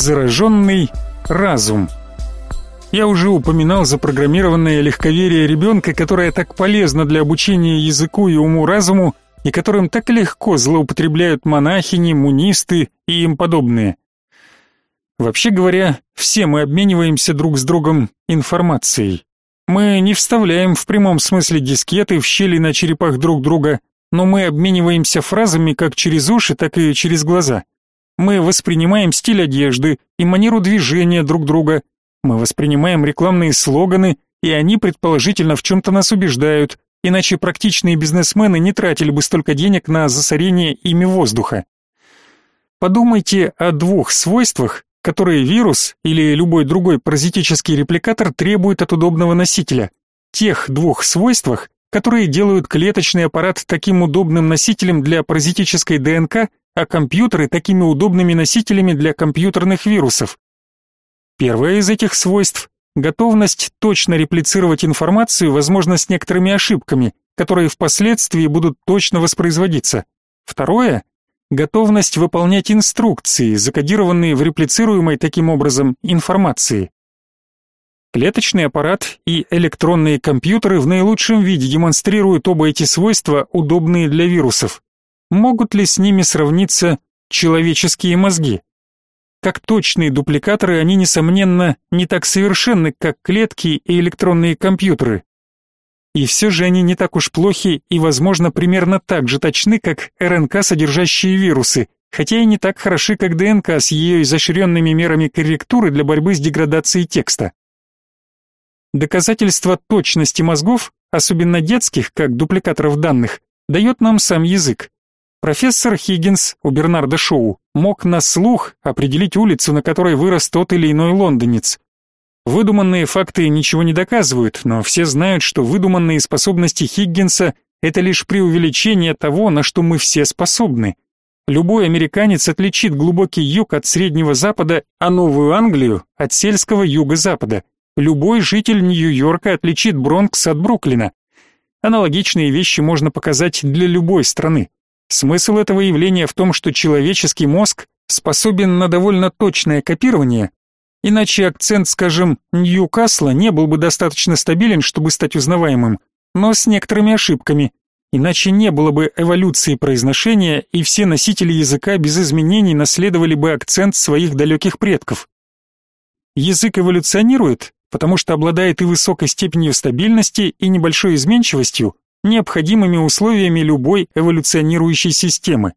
Зараженный разум. Я уже упоминал запрограммированное легковерие ребенка, которое так полезно для обучения языку и уму-разуму, и которым так легко злоупотребляют монахини, мунисты и им подобные. Вообще говоря, все мы обмениваемся друг с другом информацией. Мы не вставляем в прямом смысле дискеты в щели на черепах друг друга, но мы обмениваемся фразами как через уши, так и через глаза. Мы воспринимаем стиль одежды и манеру движения друг друга. Мы воспринимаем рекламные слоганы, и они предположительно в чем-то нас убеждают, иначе практичные бизнесмены не тратили бы столько денег на засорение ими воздуха. Подумайте о двух свойствах, которые вирус или любой другой паразитический репликатор требует от удобного носителя. Тех двух свойствах, которые делают клеточный аппарат таким удобным носителем для паразитической ДНК, а компьютеры такими удобными носителями для компьютерных вирусов. Первое из этих свойств готовность точно реплицировать информацию, возможно, с некоторыми ошибками, которые впоследствии будут точно воспроизводиться. Второе готовность выполнять инструкции, закодированные в реплицируемой таким образом информации. Клеточный аппарат и электронные компьютеры в наилучшем виде демонстрируют оба эти свойства, удобные для вирусов. Могут ли с ними сравниться человеческие мозги? Как точные дупликаторы, они, несомненно, не так совершенны, как клетки и электронные компьютеры. И все же они не так уж плохи и, возможно, примерно так же точны, как РНК, содержащие вирусы, хотя и не так хороши, как ДНК с ее изощренными мерами корректуры для борьбы с деградацией текста. Доказательство точности мозгов, особенно детских, как дупликаторов данных, дает нам сам язык. Профессор Хиггинс у Бернарда Шоу мог на слух определить улицу, на которой вырос тот или иной лондонец. Выдуманные факты ничего не доказывают, но все знают, что выдуманные способности Хиггинса – это лишь преувеличение того, на что мы все способны. Любой американец отличит глубокий юг от Среднего Запада, а Новую Англию – от сельского юго-запада. Любой житель Нью-Йорка отличит Бронкс от Бруклина. Аналогичные вещи можно показать для любой страны. Смысл этого явления в том, что человеческий мозг способен на довольно точное копирование, Иначе акцент, скажем, Ньюкасла не был бы достаточно стабилен, чтобы стать узнаваемым, но с некоторыми ошибками. Иначе не было бы эволюции произношения, и все носители языка без изменений наследовали бы акцент своих далеких предков. Язык эволюционирует, потому что обладает и высокой степенью стабильности, и небольшой изменчивостью, необходимыми условиями любой эволюционирующей системы.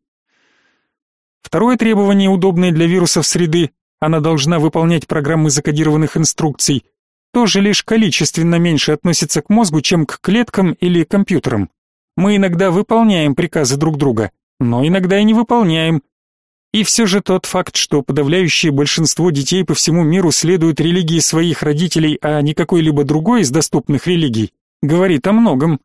Второе требование, удобное для вирусов среды, она должна выполнять программы закодированных инструкций, тоже лишь количественно меньше относится к мозгу, чем к клеткам или компьютерам. Мы иногда выполняем приказы друг друга, но иногда и не выполняем. И все же тот факт, что подавляющее большинство детей по всему миру следуют религии своих родителей, а не какой-либо другой из доступных религий, говорит о многом.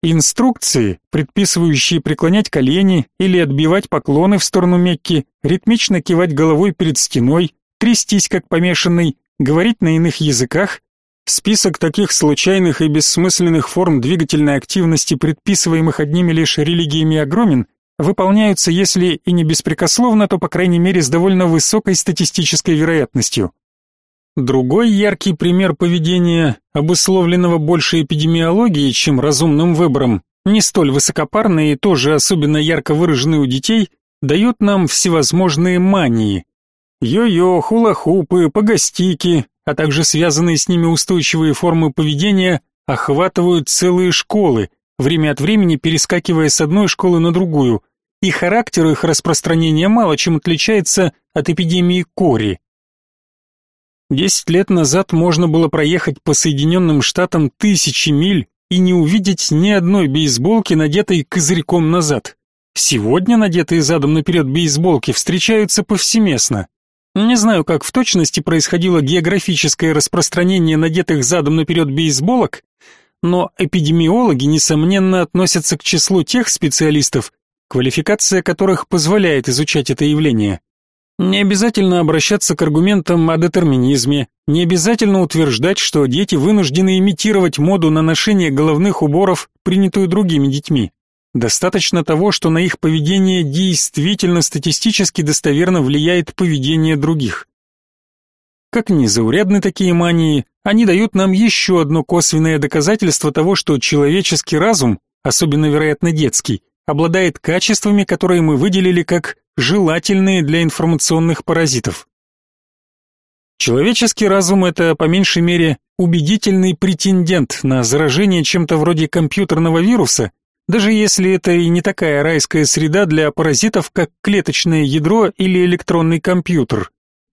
Инструкции, предписывающие преклонять колени или отбивать поклоны в сторону Мекки, ритмично кивать головой перед стеной, трястись как помешанный, говорить на иных языках, список таких случайных и бессмысленных форм двигательной активности, предписываемых одними лишь религиями, огромен, выполняются, если и не беспрекословно, то по крайней мере с довольно высокой статистической вероятностью. Другой яркий пример поведения, обусловленного больше эпидемиологией, чем разумным выбором, не столь высокопарный и тоже особенно ярко выраженный у детей, дает нам всевозможные мании. Йо-йо, хула-хупы, погостики, а также связанные с ними устойчивые формы поведения охватывают целые школы, время от времени перескакивая с одной школы на другую, и характер их распространения мало чем отличается от эпидемии кори. Десять лет назад можно было проехать по Соединенным Штатам тысячи миль и не увидеть ни одной бейсболки, надетой козырьком назад. Сегодня надетые задом наперед бейсболки встречаются повсеместно. Не знаю, как в точности происходило географическое распространение надетых задом наперед бейсболок, но эпидемиологи, несомненно, относятся к числу тех специалистов, квалификация которых позволяет изучать это явление. Не обязательно обращаться к аргументам о детерминизме, не обязательно утверждать, что дети вынуждены имитировать моду на ношение головных уборов, принятую другими детьми. Достаточно того, что на их поведение действительно статистически достоверно влияет поведение других. Как ни заурядны такие мании, они дают нам еще одно косвенное доказательство того, что человеческий разум, особенно вероятно детский, обладает качествами, которые мы выделили как желательные для информационных паразитов. Человеческий разум это по меньшей мере убедительный претендент на заражение чем-то вроде компьютерного вируса, даже если это и не такая райская среда для паразитов, как клеточное ядро или электронный компьютер.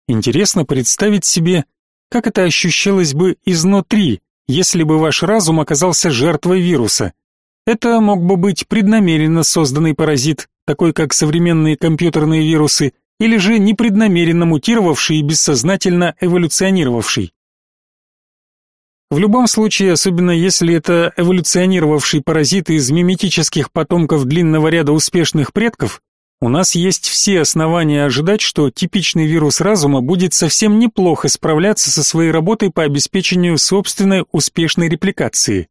Интересно представить себе, как это ощущалось бы изнутри, если бы ваш разум оказался жертвой вируса. Это мог бы быть преднамеренно созданный паразит, такой как современные компьютерные вирусы, или же непреднамеренно мутировавший и бессознательно эволюционировавший. В любом случае, особенно если это эволюционировавший паразит из миметических потомков длинного ряда успешных предков, у нас есть все основания ожидать, что типичный вирус разума будет совсем неплохо справляться со своей работой по обеспечению собственной успешной репликации.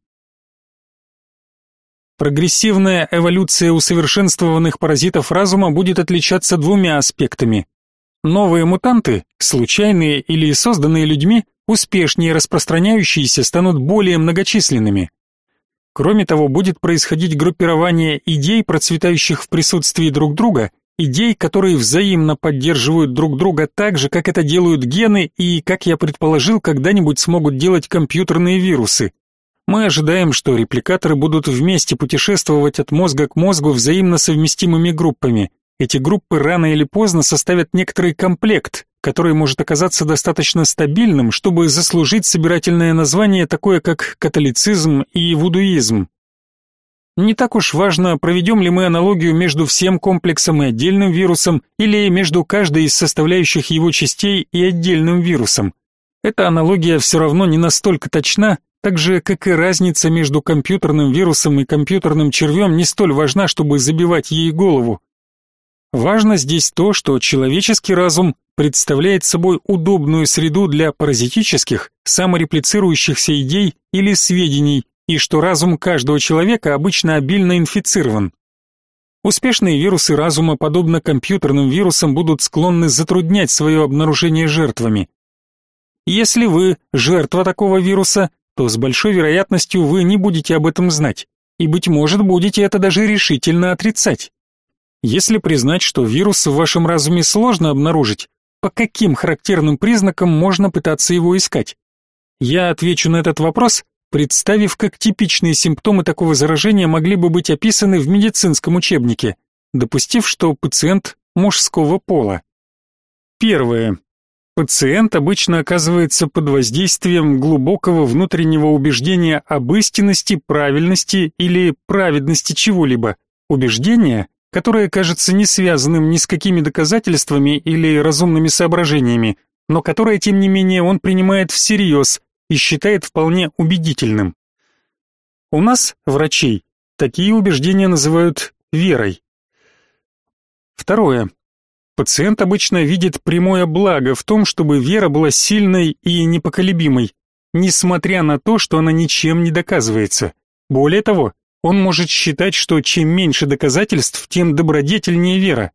Прогрессивная эволюция усовершенствованных паразитов разума будет отличаться двумя аспектами. Новые мутанты, случайные или созданные людьми, успешнее распространяющиеся станут более многочисленными. Кроме того, будет происходить группирование идей, процветающих в присутствии друг друга, идей, которые взаимно поддерживают друг друга так же, как это делают гены и, как я предположил, когда-нибудь смогут делать компьютерные вирусы. Мы ожидаем, что репликаторы будут вместе путешествовать от мозга к мозгу взаимно совместимыми группами. Эти группы рано или поздно составят некоторый комплект, который может оказаться достаточно стабильным, чтобы заслужить собирательное название такое как католицизм и вудуизм. Не так уж важно, проведем ли мы аналогию между всем комплексом и отдельным вирусом или между каждой из составляющих его частей и отдельным вирусом. Эта аналогия все равно не настолько точна, так же, как и разница между компьютерным вирусом и компьютерным червем не столь важна, чтобы забивать ей голову. Важно здесь то, что человеческий разум представляет собой удобную среду для паразитических, самореплицирующихся идей или сведений, и что разум каждого человека обычно обильно инфицирован. Успешные вирусы разума, подобно компьютерным вирусам, будут склонны затруднять свое обнаружение жертвами. Если вы жертва такого вируса, то с большой вероятностью вы не будете об этом знать, и, быть может, будете это даже решительно отрицать. Если признать, что вирус в вашем разуме сложно обнаружить, по каким характерным признакам можно пытаться его искать? Я отвечу на этот вопрос, представив, как типичные симптомы такого заражения могли бы быть описаны в медицинском учебнике, допустив, что пациент мужского пола. Первое. Пациент обычно оказывается под воздействием глубокого внутреннего убеждения об истинности, правильности или праведности чего-либо, убеждения, которое кажется не связанным ни с какими доказательствами или разумными соображениями, но которое, тем не менее, он принимает всерьез и считает вполне убедительным. У нас, врачей, такие убеждения называют верой. Второе. Пациент обычно видит прямое благо в том, чтобы вера была сильной и непоколебимой, несмотря на то, что она ничем не доказывается. Более того, он может считать, что чем меньше доказательств, тем добродетельнее вера.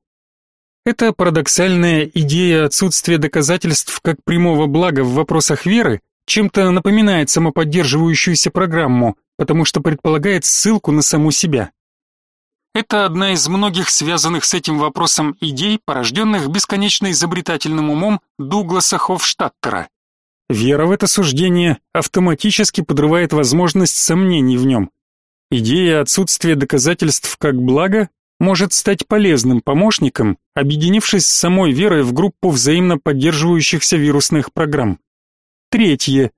Эта парадоксальная идея отсутствия доказательств как прямого блага в вопросах веры чем-то напоминает самоподдерживающуюся программу, потому что предполагает ссылку на саму себя. Это одна из многих связанных с этим вопросом идей, порожденных бесконечно изобретательным умом Дугласа Хофштаттера. Вера в это суждение автоматически подрывает возможность сомнений в нем. Идея отсутствия доказательств как блага может стать полезным помощником, объединившись с самой верой в группу взаимно поддерживающихся вирусных программ. Третье.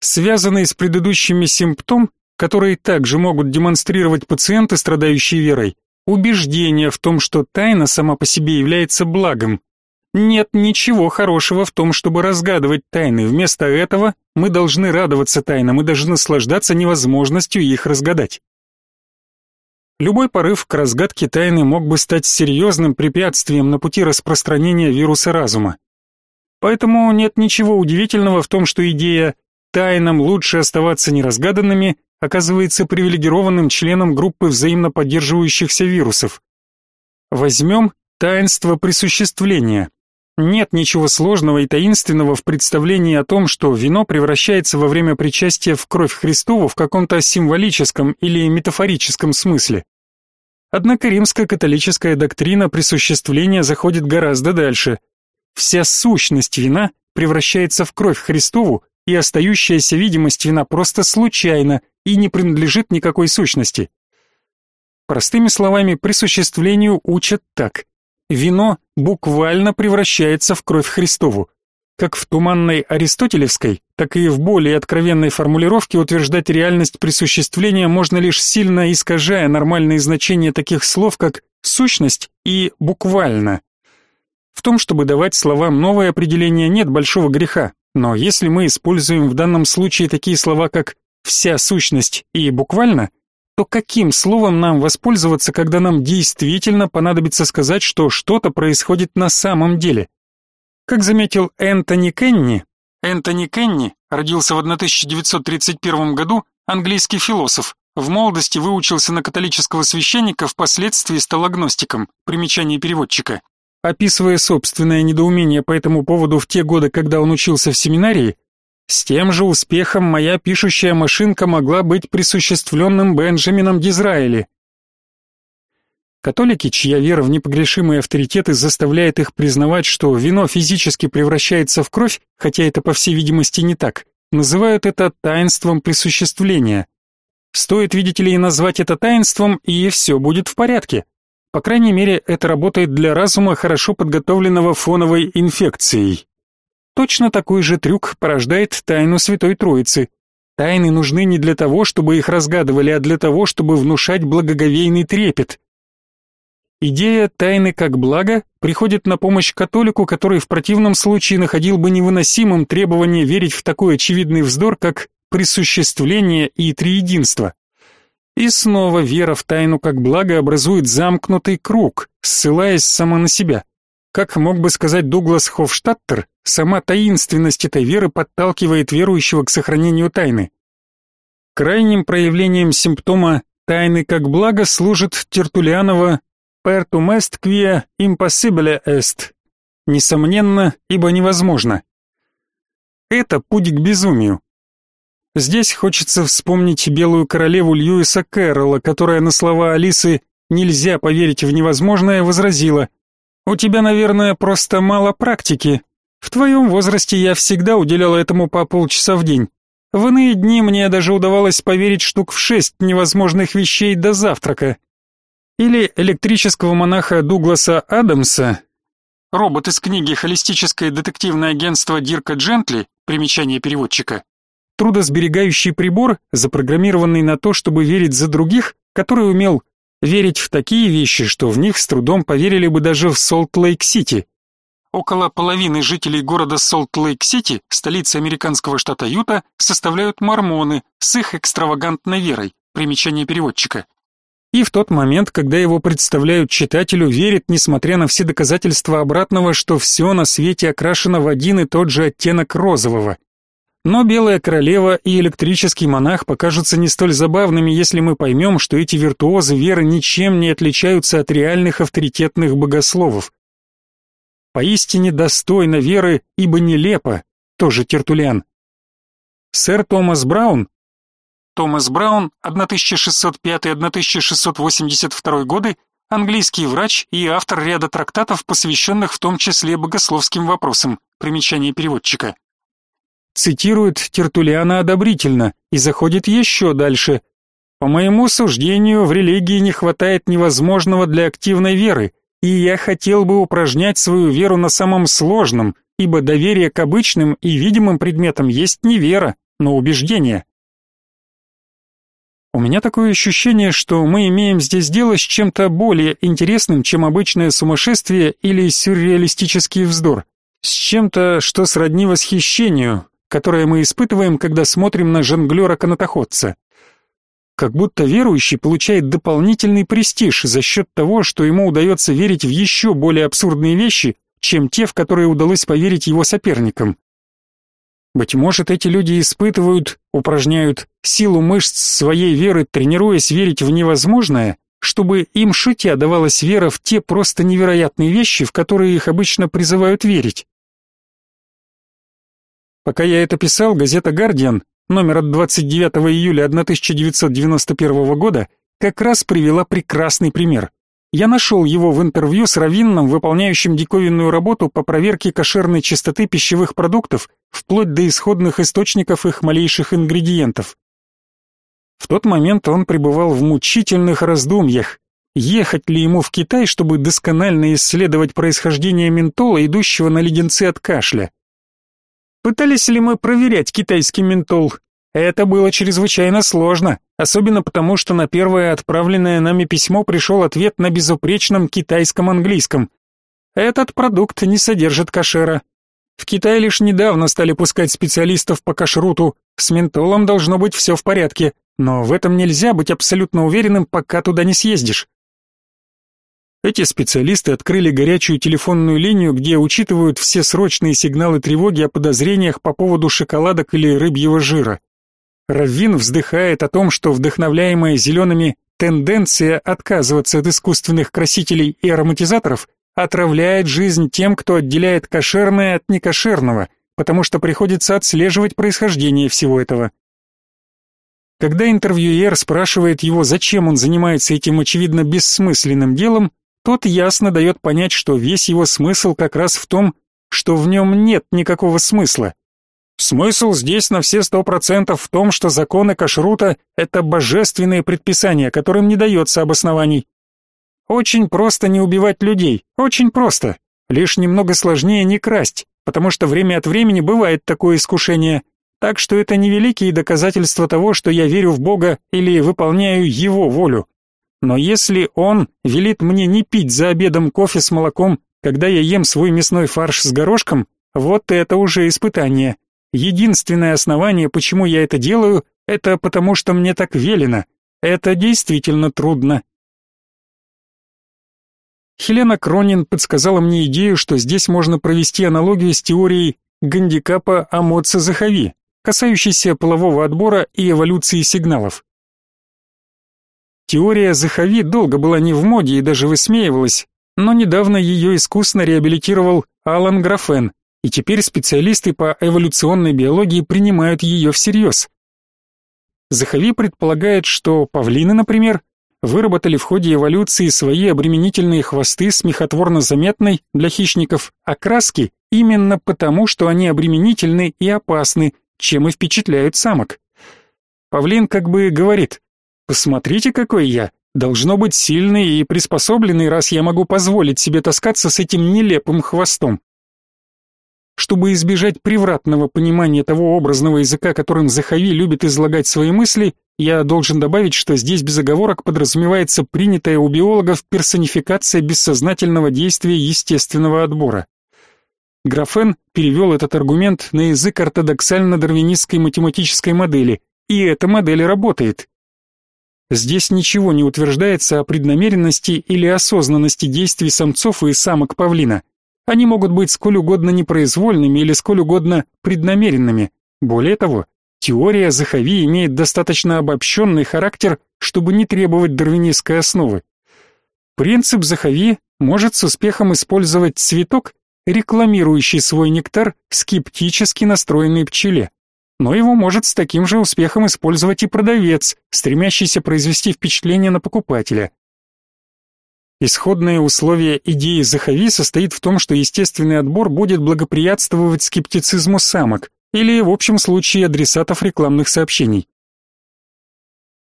Связанный с предыдущими симптом которые также могут демонстрировать пациенты, страдающие верой, убеждение в том, что тайна сама по себе является благом. Нет ничего хорошего в том, чтобы разгадывать тайны. Вместо этого мы должны радоваться тайнам мы должны наслаждаться невозможностью их разгадать. Любой порыв к разгадке тайны мог бы стать серьезным препятствием на пути распространения вируса разума. Поэтому нет ничего удивительного в том, что идея «тайнам лучше оставаться неразгаданными» оказывается привилегированным членом группы взаимно поддерживающихся вирусов. Возьмем таинство присуществления. Нет ничего сложного и таинственного в представлении о том, что вино превращается во время причастия в кровь Христову в каком-то символическом или метафорическом смысле. Однако римско-католическая доктрина присуществления заходит гораздо дальше. Вся сущность вина превращается в кровь Христову, и остающаяся видимость вина просто случайна и не принадлежит никакой сущности. Простыми словами, присуществлению учат так. Вино буквально превращается в кровь Христову. Как в туманной аристотелевской, так и в более откровенной формулировке утверждать реальность присуществления можно лишь сильно искажая нормальные значения таких слов, как «сущность» и «буквально». В том, чтобы давать словам новое определение, нет большого греха, но если мы используем в данном случае такие слова, как «вся сущность» и «буквально», то каким словом нам воспользоваться, когда нам действительно понадобится сказать, что что-то происходит на самом деле? Как заметил Энтони Кенни, Энтони Кенни родился в 1931 году, английский философ, в молодости выучился на католического священника, впоследствии стал агностиком, примечание переводчика. Описывая собственное недоумение по этому поводу в те годы, когда он учился в семинарии, с тем же успехом моя пишущая машинка могла быть присуществленным Бенджамином Дизраэли. Католики, чья вера в непогрешимые авторитеты заставляет их признавать, что вино физически превращается в кровь, хотя это по всей видимости не так, называют это таинством присуществления. Стоит, видите ли, назвать это таинством, и все будет в порядке. По крайней мере, это работает для разума, хорошо подготовленного фоновой инфекцией. Точно такой же трюк порождает тайну Святой Троицы. Тайны нужны не для того, чтобы их разгадывали, а для того, чтобы внушать благоговейный трепет. Идея тайны как блага приходит на помощь католику, который в противном случае находил бы невыносимым требование верить в такой очевидный вздор, как присуществление и триединство. И снова вера в тайну как благо образует замкнутый круг, ссылаясь сама на себя. Как мог бы сказать Дуглас Хофштаттер, сама таинственность этой веры подталкивает верующего к сохранению тайны. Крайним проявлением симптома тайны как благо служит Тертулианова «Pertum est quia impossibile est» Несомненно, ибо невозможно. Это путь к безумию. Здесь хочется вспомнить белую королеву Льюиса Кэрролла, которая на слова Алисы «нельзя поверить в невозможное» возразила «У тебя, наверное, просто мало практики. В твоем возрасте я всегда уделяла этому по полчаса в день. В иные дни мне даже удавалось поверить штук в шесть невозможных вещей до завтрака». Или электрического монаха Дугласа Адамса, робот из книги «Холистическое детективное агентство Дирка Джентли», примечание переводчика, трудосберегающий прибор, запрограммированный на то, чтобы верить за других, который умел верить в такие вещи, что в них с трудом поверили бы даже в Солт-Лейк-Сити. Около половины жителей города Солт-Лейк-Сити, столицы американского штата Юта, составляют мормоны с их экстравагантной верой, примечание переводчика. И в тот момент, когда его представляют читателю, верит, несмотря на все доказательства обратного, что все на свете окрашено в один и тот же оттенок розового – но Белая Королева и электрический монах покажутся не столь забавными, если мы поймем, что эти виртуозы веры ничем не отличаются от реальных авторитетных богословов. Поистине достойно веры, ибо нелепо, тоже Тертулян. Сэр Томас Браун Томас Браун, 1605-1682 годы, английский врач и автор ряда трактатов, посвященных в том числе богословским вопросам, примечание переводчика цитирует Тертулиана одобрительно и заходит еще дальше. По моему суждению, в религии не хватает невозможного для активной веры, и я хотел бы упражнять свою веру на самом сложном, ибо доверие к обычным и видимым предметам есть не вера, но убеждение. У меня такое ощущение, что мы имеем здесь дело с чем-то более интересным, чем обычное сумасшествие или сюрреалистический вздор, с чем-то, что сродни восхищению, которое мы испытываем, когда смотрим на жонглера-канатоходца. Как будто верующий получает дополнительный престиж за счет того, что ему удается верить в еще более абсурдные вещи, чем те, в которые удалось поверить его соперникам. Быть может, эти люди испытывают, упражняют силу мышц своей веры, тренируясь верить в невозможное, чтобы им шутя давалась вера в те просто невероятные вещи, в которые их обычно призывают верить. Пока я это писал, газета «Гардиан», номер от 29 июля 1991 года, как раз привела прекрасный пример. Я нашел его в интервью с раввином, выполняющим диковинную работу по проверке кошерной чистоты пищевых продуктов, вплоть до исходных источников их малейших ингредиентов. В тот момент он пребывал в мучительных раздумьях, ехать ли ему в Китай, чтобы досконально исследовать происхождение ментола, идущего на леденцы от кашля. Пытались ли мы проверять китайский ментол? Это было чрезвычайно сложно, особенно потому, что на первое отправленное нами письмо пришел ответ на безупречном китайском английском. Этот продукт не содержит кашера. В Китае лишь недавно стали пускать специалистов по кашруту. С ментолом должно быть все в порядке, но в этом нельзя быть абсолютно уверенным, пока туда не съездишь. Эти специалисты открыли горячую телефонную линию, где учитывают все срочные сигналы тревоги о подозрениях по поводу шоколадок или рыбьего жира. Раввин вздыхает о том, что вдохновляемая зелеными тенденция отказываться от искусственных красителей и ароматизаторов отравляет жизнь тем, кто отделяет кошерное от некошерного, потому что приходится отслеживать происхождение всего этого. Когда интервьюер спрашивает его, зачем он занимается этим очевидно бессмысленным делом, тот ясно дает понять, что весь его смысл как раз в том, что в нем нет никакого смысла. Смысл здесь на все сто процентов в том, что законы кашрута – это божественные предписания, которым не дается обоснований. Очень просто не убивать людей, очень просто. Лишь немного сложнее не красть, потому что время от времени бывает такое искушение. Так что это не великие доказательства того, что я верю в Бога или выполняю Его волю. Но если Он велит мне не пить за обедом кофе с молоком, когда я ем свой мясной фарш с горошком, вот это уже испытание. Единственное основание, почему я это делаю, это потому что мне так велено. Это действительно трудно. Хелена Кронин подсказала мне идею, что здесь можно провести аналогию с теорией гандикапа Амоца Захави, касающейся полового отбора и эволюции сигналов. Теория Захави долго была не в моде и даже высмеивалась, но недавно ее искусно реабилитировал Алан Графен, и теперь специалисты по эволюционной биологии принимают ее всерьез. Захави предполагает, что павлины, например, выработали в ходе эволюции свои обременительные хвосты смехотворно заметной для хищников окраски именно потому, что они обременительны и опасны, чем и впечатляют самок. Павлин как бы говорит, посмотрите, какой я, должно быть сильный и приспособленный, раз я могу позволить себе таскаться с этим нелепым хвостом. Чтобы избежать превратного понимания того образного языка, которым Захави любит излагать свои мысли, я должен добавить, что здесь без оговорок подразумевается принятая у биологов персонификация бессознательного действия естественного отбора. Графен перевел этот аргумент на язык ортодоксально-дарвинистской математической модели, и эта модель работает. Здесь ничего не утверждается о преднамеренности или осознанности действий самцов и самок павлина. Они могут быть сколь угодно непроизвольными или сколь угодно преднамеренными. Более того, теория Захави имеет достаточно обобщенный характер, чтобы не требовать дарвинистской основы. Принцип Захави может с успехом использовать цветок, рекламирующий свой нектар скептически настроенной пчеле. Но его может с таким же успехом использовать и продавец, стремящийся произвести впечатление на покупателя. Исходное условие идеи Захави состоит в том, что естественный отбор будет благоприятствовать скептицизму самок или, в общем случае, адресатов рекламных сообщений.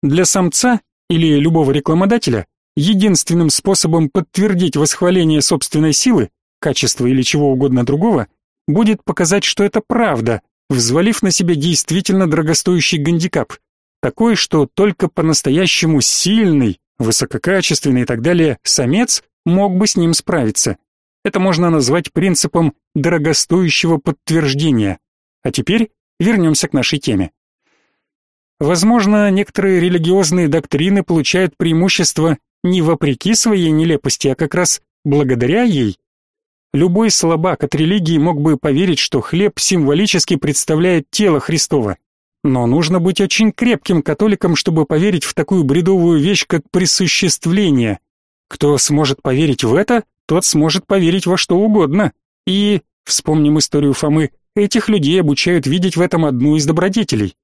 Для самца или любого рекламодателя единственным способом подтвердить восхваление собственной силы, качества или чего угодно другого, будет показать, что это правда, взвалив на себя действительно дорогостоящий гандикап, такой, что только по-настоящему сильный, высококачественный и так далее самец мог бы с ним справиться. Это можно назвать принципом дорогостоящего подтверждения. А теперь вернемся к нашей теме. Возможно, некоторые религиозные доктрины получают преимущество не вопреки своей нелепости, а как раз благодаря ей. Любой слабак от религии мог бы поверить, что хлеб символически представляет тело Христова. Но нужно быть очень крепким католиком, чтобы поверить в такую бредовую вещь, как присуществление. Кто сможет поверить в это, тот сможет поверить во что угодно. И, вспомним историю Фомы, этих людей обучают видеть в этом одну из добродетелей.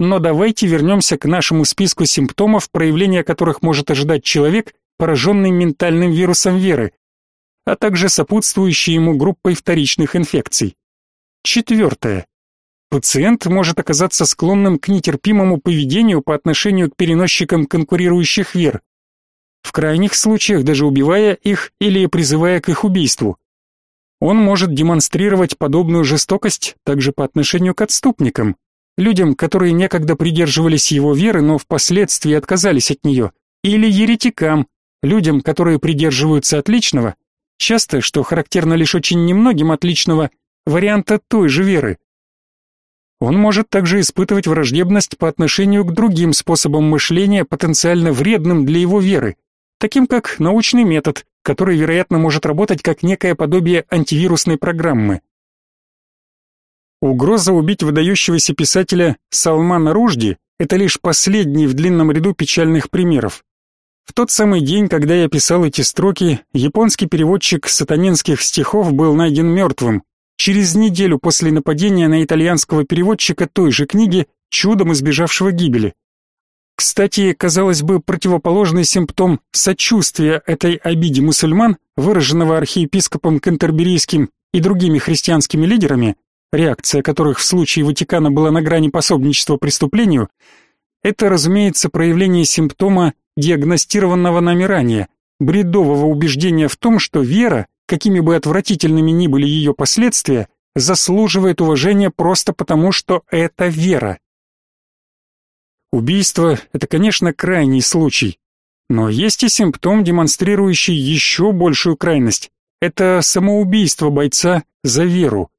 Но давайте вернемся к нашему списку симптомов, проявления которых может ожидать человек, пораженный ментальным вирусом веры, а также сопутствующей ему группой вторичных инфекций. Четвертое. Пациент может оказаться склонным к нетерпимому поведению по отношению к переносчикам конкурирующих вер, в крайних случаях даже убивая их или призывая к их убийству. Он может демонстрировать подобную жестокость также по отношению к отступникам, людям, которые некогда придерживались его веры, но впоследствии отказались от нее, или еретикам, людям, которые придерживаются отличного, часто, что характерно лишь очень немногим отличного, варианта той же веры. Он может также испытывать враждебность по отношению к другим способам мышления, потенциально вредным для его веры, таким как научный метод, который, вероятно, может работать как некое подобие антивирусной программы. Угроза убить выдающегося писателя Салмана Ружди – это лишь последний в длинном ряду печальных примеров. В тот самый день, когда я писал эти строки, японский переводчик сатанинских стихов был найден мертвым, через неделю после нападения на итальянского переводчика той же книги, чудом избежавшего гибели. Кстати, казалось бы, противоположный симптом сочувствия этой обиде мусульман, выраженного архиепископом Кентерберийским и другими христианскими лидерами, реакция которых в случае Ватикана была на грани пособничества преступлению, это, разумеется, проявление симптома диагностированного нами ранее, бредового убеждения в том, что вера, какими бы отвратительными ни были ее последствия, заслуживает уважения просто потому, что это вера. Убийство – это, конечно, крайний случай, но есть и симптом, демонстрирующий еще большую крайность. Это самоубийство бойца за веру.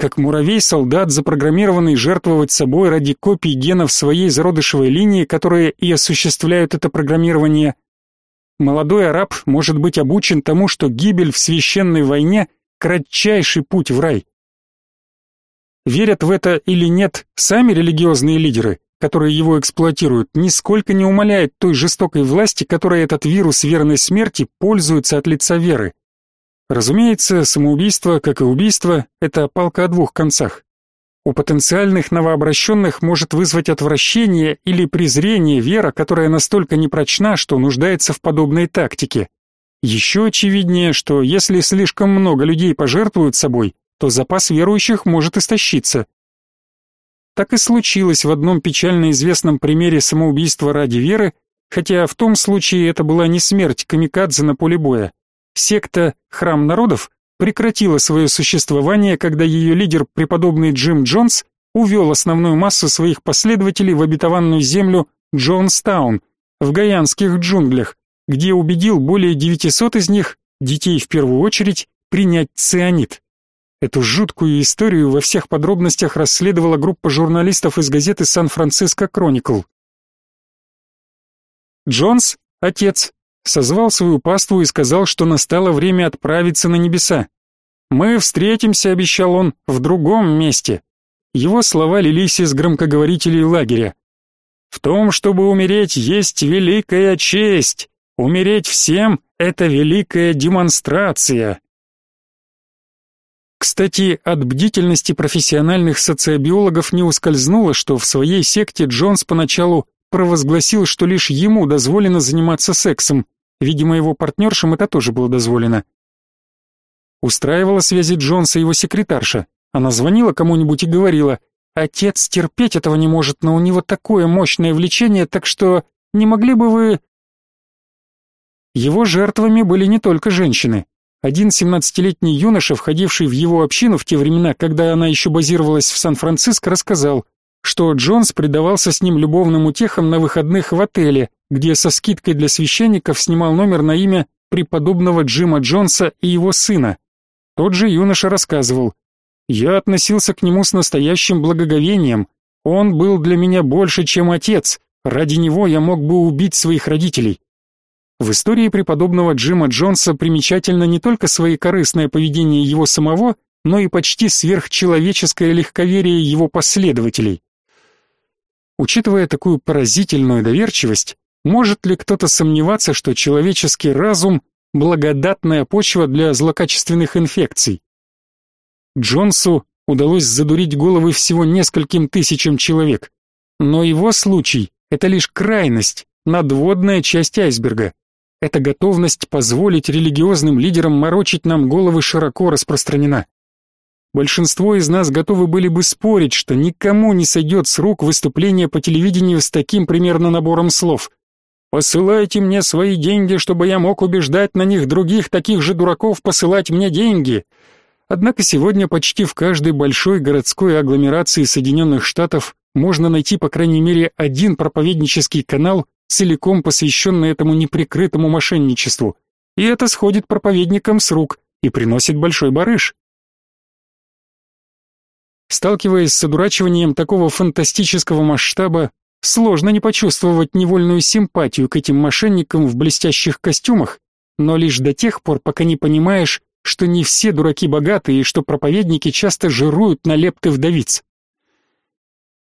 Как муравей-солдат, запрограммированный жертвовать собой ради копий генов своей зародышевой линии, которые и осуществляют это программирование, молодой араб может быть обучен тому, что гибель в священной войне – кратчайший путь в рай. Верят в это или нет сами религиозные лидеры, которые его эксплуатируют, нисколько не умаляет той жестокой власти, которой этот вирус верной смерти пользуется от лица веры. Разумеется, самоубийство, как и убийство, это палка о двух концах. У потенциальных новообращенных может вызвать отвращение или презрение вера, которая настолько непрочна, что нуждается в подобной тактике. Еще очевиднее, что если слишком много людей пожертвуют собой, то запас верующих может истощиться, так и случилось в одном печально известном примере самоубийства ради веры, хотя в том случае это была не смерть камикадзе на поле боя. Секта «Храм народов» прекратила свое существование, когда ее лидер, преподобный Джим Джонс, увел основную массу своих последователей в обетованную землю Джонстаун в гайанских джунглях, где убедил более 900 из них, детей в первую очередь, принять цианид. Эту жуткую историю во всех подробностях расследовала группа журналистов из газеты «Сан-Франциско Кроникл». Джонс, отец, созвал свою паству и сказал, что настало время отправиться на небеса. «Мы встретимся», — обещал он, — «в другом месте». Его слова лились из громкоговорителей лагеря. «В том, чтобы умереть, есть великая честь. Умереть всем — это великая демонстрация». Кстати, от бдительности профессиональных социобиологов не ускользнуло, что в своей секте Джонс поначалу провозгласил, что лишь ему дозволено заниматься сексом. Видимо, его партнершам это тоже было дозволено. Устраивала связи Джонса его секретарша. Она звонила кому-нибудь и говорила, «Отец терпеть этого не может, но у него такое мощное влечение, так что не могли бы вы...» Его жертвами были не только женщины. Один семнадцатилетний юноша, входивший в его общину в те времена, когда она еще базировалась в Сан-Франциско, рассказал, что Джонс предавался с ним любовным утехам на выходных в отеле, где со скидкой для священников снимал номер на имя преподобного Джима Джонса и его сына. Тот же юноша рассказывал, «Я относился к нему с настоящим благоговением. Он был для меня больше, чем отец. Ради него я мог бы убить своих родителей. В истории преподобного Джима Джонса примечательно не только своекорыстное поведение его самого, но и почти сверхчеловеческое легковерие его последователей. Учитывая такую поразительную доверчивость, может ли кто-то сомневаться, что человеческий разум – благодатная почва для злокачественных инфекций? Джонсу удалось задурить головы всего нескольким тысячам человек, но его случай – это лишь крайность, надводная часть айсберга. Эта готовность позволить религиозным лидерам морочить нам головы широко распространена. Большинство из нас готовы были бы спорить, что никому не сойдет с рук выступление по телевидению с таким примерно набором слов. «Посылайте мне свои деньги, чтобы я мог убеждать на них других таких же дураков посылать мне деньги». Однако сегодня почти в каждой большой городской агломерации Соединенных Штатов можно найти по крайней мере один проповеднический канал, целиком посвященный этому неприкрытому мошенничеству. И это сходит проповедникам с рук и приносит большой барыш. Сталкиваясь с одурачиванием такого фантастического масштаба, сложно не почувствовать невольную симпатию к этим мошенникам в блестящих костюмах, но лишь до тех пор, пока не понимаешь, что не все дураки богатые и что проповедники часто жируют на лепты вдовиц.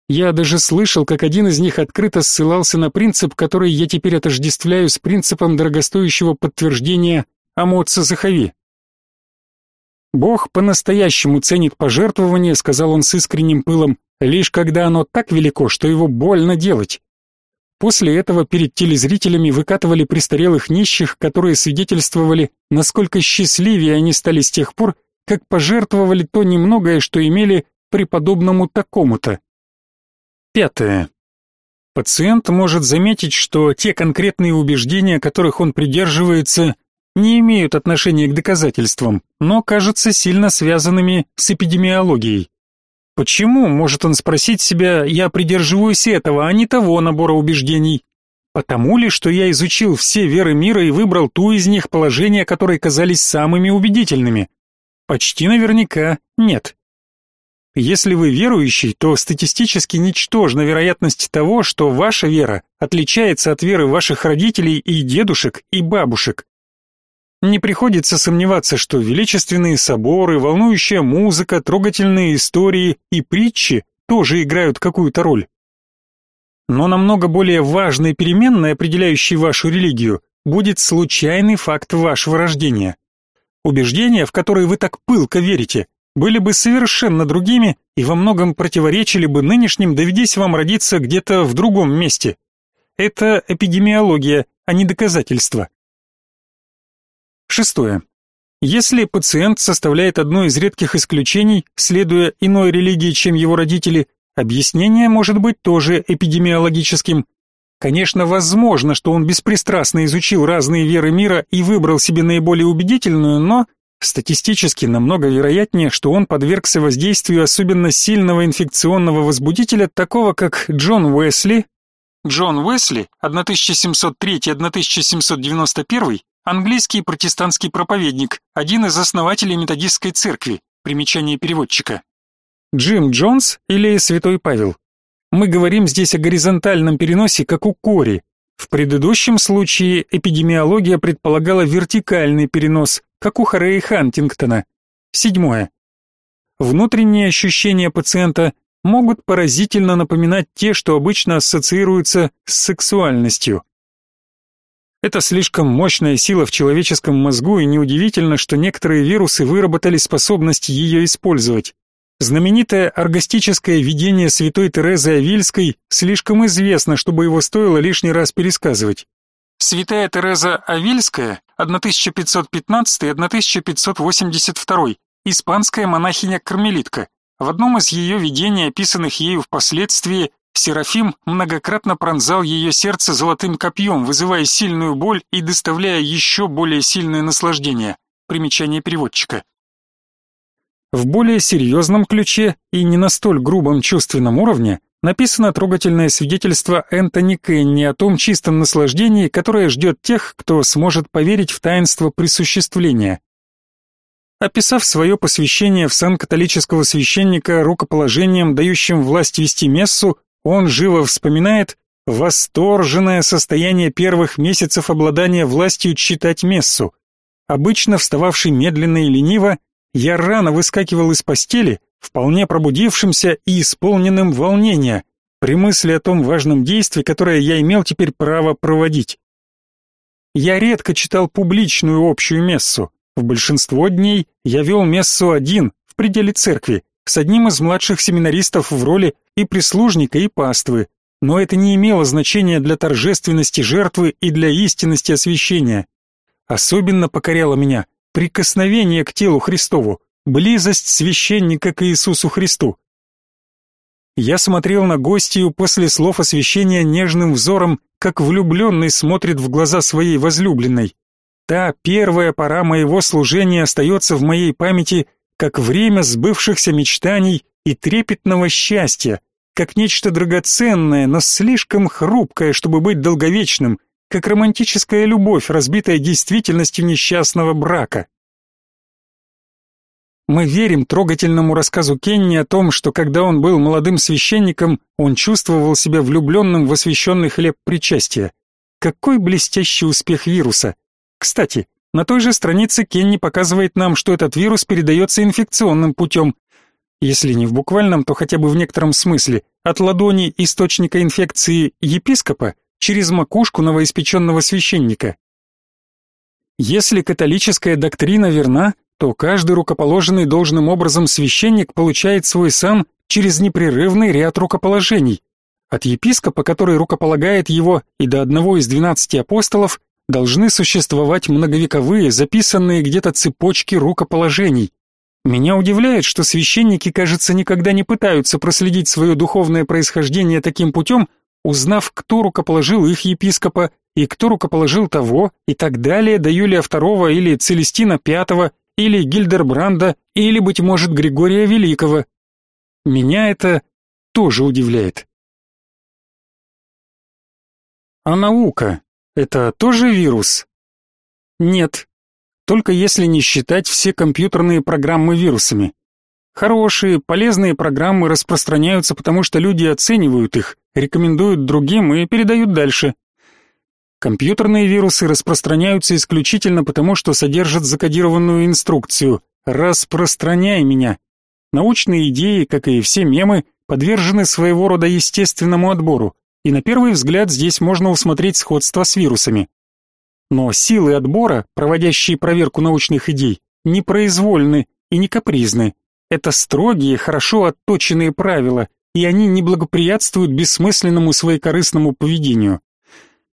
Я даже слышал, как один из них открыто ссылался на принцип, который я теперь отождествляю с принципом дорогостоящего подтверждения Амоца Захави. Бог по-настоящему ценит пожертвование, сказал он с искренним пылом, лишь когда оно так велико, что его больно делать. После этого перед телезрителями выкатывали престарелых нищих, которые свидетельствовали, насколько счастливее они стали с тех пор, как пожертвовали то немногое, что имели преподобному такому-то. Пятое. Пациент может заметить, что те конкретные убеждения, которых он придерживается, не имеют отношения к доказательствам, но кажутся сильно связанными с эпидемиологией. Почему, может он спросить себя, я придерживаюсь этого, а не того набора убеждений? Потому ли, что я изучил все веры мира и выбрал ту из них положения, которые казались самыми убедительными? Почти наверняка нет. Если вы верующий, то статистически ничтожна вероятность того, что ваша вера отличается от веры ваших родителей и дедушек и бабушек. Не приходится сомневаться, что величественные соборы, волнующая музыка, трогательные истории и притчи тоже играют какую-то роль. Но намного более важной переменной, определяющей вашу религию, будет случайный факт вашего рождения. Убеждения, в которые вы так пылко верите, были бы совершенно другими и во многом противоречили бы нынешним, доведись вам родиться где-то в другом месте. Это эпидемиология, а не доказательство. Шестое. Если пациент составляет одно из редких исключений, следуя иной религии, чем его родители, объяснение может быть тоже эпидемиологическим. Конечно, возможно, что он беспристрастно изучил разные веры мира и выбрал себе наиболее убедительную, но статистически намного вероятнее, что он подвергся воздействию особенно сильного инфекционного возбудителя, такого как Джон Уэсли. Джон Уэсли 1703-1791 английский протестантский проповедник, один из основателей методистской церкви. Примечание переводчика. Джим Джонс или Святой Павел. Мы говорим здесь о горизонтальном переносе, как у Кори. В предыдущем случае эпидемиология предполагала вертикальный перенос, как у Харрея Хантингтона. Седьмое. Внутренние ощущения пациента могут поразительно напоминать те, что обычно ассоциируются с сексуальностью. Это слишком мощная сила в человеческом мозгу, и неудивительно, что некоторые вирусы выработали способность ее использовать. Знаменитое оргастическое видение святой Терезы Авильской слишком известно, чтобы его стоило лишний раз пересказывать. Святая Тереза Авильская, 1515-1582, испанская монахиня-кармелитка. В одном из ее видений, описанных ею впоследствии, Серафим многократно пронзал ее сердце золотым копьем, вызывая сильную боль и доставляя еще более сильное наслаждение. Примечание переводчика. В более серьезном ключе и не на столь грубом чувственном уровне написано трогательное свидетельство Энтони Кенни о том чистом наслаждении, которое ждет тех, кто сможет поверить в таинство присуществления. Описав свое посвящение в сан католического священника рукоположением, дающим власть вести мессу, он живо вспоминает, восторженное состояние первых месяцев обладания властью читать мессу. Обычно встававший медленно и лениво, я рано выскакивал из постели, вполне пробудившимся и исполненным волнения, при мысли о том важном действии, которое я имел теперь право проводить. Я редко читал публичную общую мессу. В большинство дней я вел мессу один, в пределе церкви, с одним из младших семинаристов в роли и прислужника, и паствы, но это не имело значения для торжественности жертвы и для истинности освящения. Особенно покоряло меня прикосновение к телу Христову, близость священника к Иисусу Христу. Я смотрел на гостью после слов освящения нежным взором, как влюбленный смотрит в глаза своей возлюбленной. Та первая пора моего служения остается в моей памяти как время сбывшихся мечтаний и трепетного счастья, как нечто драгоценное, но слишком хрупкое, чтобы быть долговечным, как романтическая любовь, разбитая действительностью несчастного брака. Мы верим трогательному рассказу Кенни о том, что когда он был молодым священником, он чувствовал себя влюбленным в освященный хлеб причастия. Какой блестящий успех вируса! Кстати, на той же странице Кенни показывает нам, что этот вирус передается инфекционным путем. Если не в буквальном, то хотя бы в некотором смысле, от ладони источника инфекции епископа через макушку новоиспеченного священника. Если католическая доктрина верна, то каждый рукоположенный должным образом священник получает свой сан через непрерывный ряд рукоположений. От епископа, который рукополагает его, и до одного из двенадцати апостолов должны существовать многовековые, записанные где-то цепочки рукоположений. Меня удивляет, что священники, кажется, никогда не пытаются проследить свое духовное происхождение таким путем, узнав, кто рукоположил их епископа и кто рукоположил того, и так далее до Юлия II или Целестина V или Гильдербранда, или, быть может, Григория Великого. Меня это тоже удивляет. А наука — это тоже вирус? Нет, только если не считать все компьютерные программы вирусами. Хорошие, полезные программы распространяются, потому что люди оценивают их, рекомендуют другим и передают дальше. Компьютерные вирусы распространяются исключительно потому, что содержат закодированную инструкцию «Распространяй меня». Научные идеи, как и все мемы, подвержены своего рода естественному отбору, и на первый взгляд здесь можно усмотреть сходство с вирусами. Но силы отбора, проводящие проверку научных идей, не произвольны и не капризны. Это строгие, хорошо отточенные правила, и они не благоприятствуют бессмысленному своекорыстному поведению.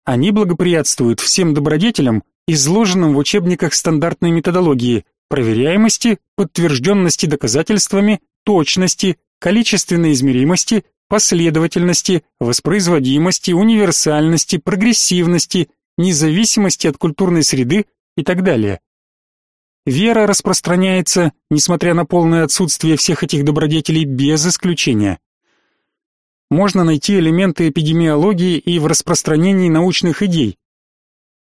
Они благоприятствуют всем добродетелям, изложенным в учебниках стандартной методологии, проверяемости, подтвержденности доказательствами, точности, количественной измеримости, последовательности, воспроизводимости, универсальности, прогрессивности, независимости от культурной среды и так далее. Вера распространяется, несмотря на полное отсутствие всех этих добродетелей, без исключения можно найти элементы эпидемиологии и в распространении научных идей.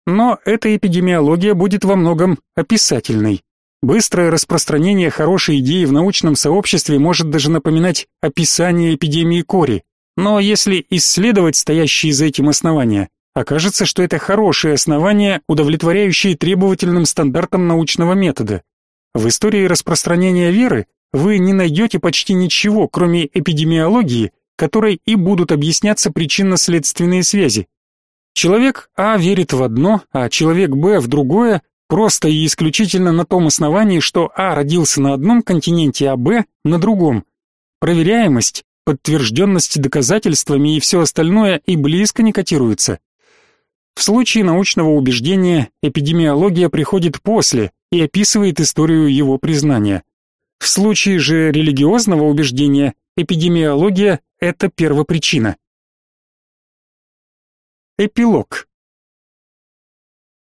Но эта эпидемиология будет во многом описательной. Быстрое распространение хорошей идеи в научном сообществе может даже напоминать описание эпидемии кори. Но если исследовать стоящие за этим основания, окажется, что это хорошие основания, удовлетворяющие требовательным стандартам научного метода. В истории распространения веры вы не найдете почти ничего, кроме эпидемиологии, которой и будут объясняться причинно-следственные связи. Человек А верит в одно, а человек Б в другое, просто и исключительно на том основании, что А родился на одном континенте, а Б на другом. Проверяемость, подтвержденность доказательствами и все остальное и близко не котируется. В случае научного убеждения эпидемиология приходит после и описывает историю его признания. В случае же религиозного убеждения эпидемиология – это первопричина. Эпилог.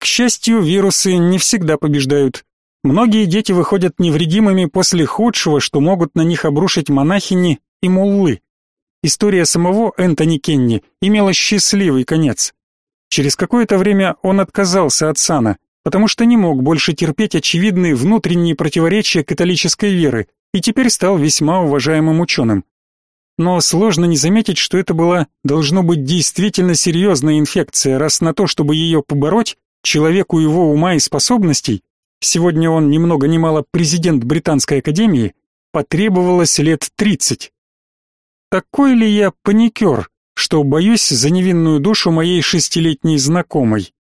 К счастью, вирусы не всегда побеждают. Многие дети выходят невредимыми после худшего, что могут на них обрушить монахини и муллы. История самого Энтони Кенни имела счастливый конец. Через какое-то время он отказался от сана, потому что не мог больше терпеть очевидные внутренние противоречия католической веры и теперь стал весьма уважаемым ученым. но сложно не заметить, что это была, должно быть, действительно серьезная инфекция, раз на то, чтобы ее побороть, человеку его ума и способностей, сегодня он ни много ни мало президент Британской академии, потребовалось лет тридцать. Такой ли я паникер, что боюсь за невинную душу моей шестилетней знакомой?